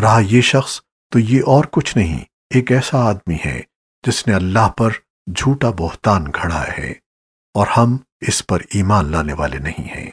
رہا یہ شخص تو یہ اور کچھ نہیں، ایک ایسا آدمی ہے جس نے اللہ پر جھوٹا بہتان گھڑا ہے اور ہم اس پر ایمان لانے والے نہیں ہیں۔